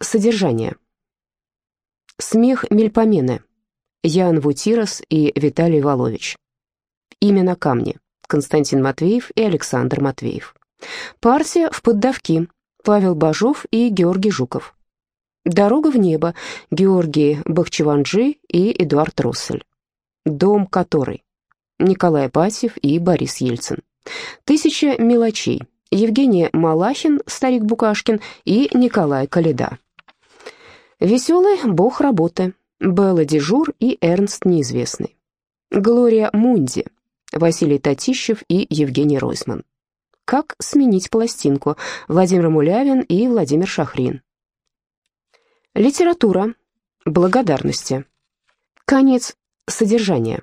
Содержание. Смех Мельпомены. Ян Вутирос и Виталий Волович. Имя на камне. Константин Матвеев и Александр Матвеев. Партия в поддавки. Павел Бажов и Георгий Жуков. Дорога в небо. Георгий Бахчеванджи и Эдуард Россель. Дом который. Николай Апатьев и Борис Ельцин. Тысяча мелочей. Евгений Малахин, Старик Букашкин и Николай Каледа. Веселый бог работы. Белла Дежур и Эрнст Неизвестный. Глория Мунди. Василий Татищев и Евгений Ройсман. Как сменить пластинку? Владимир Мулявин и Владимир Шахрин. Литература. Благодарности. Конец содержания.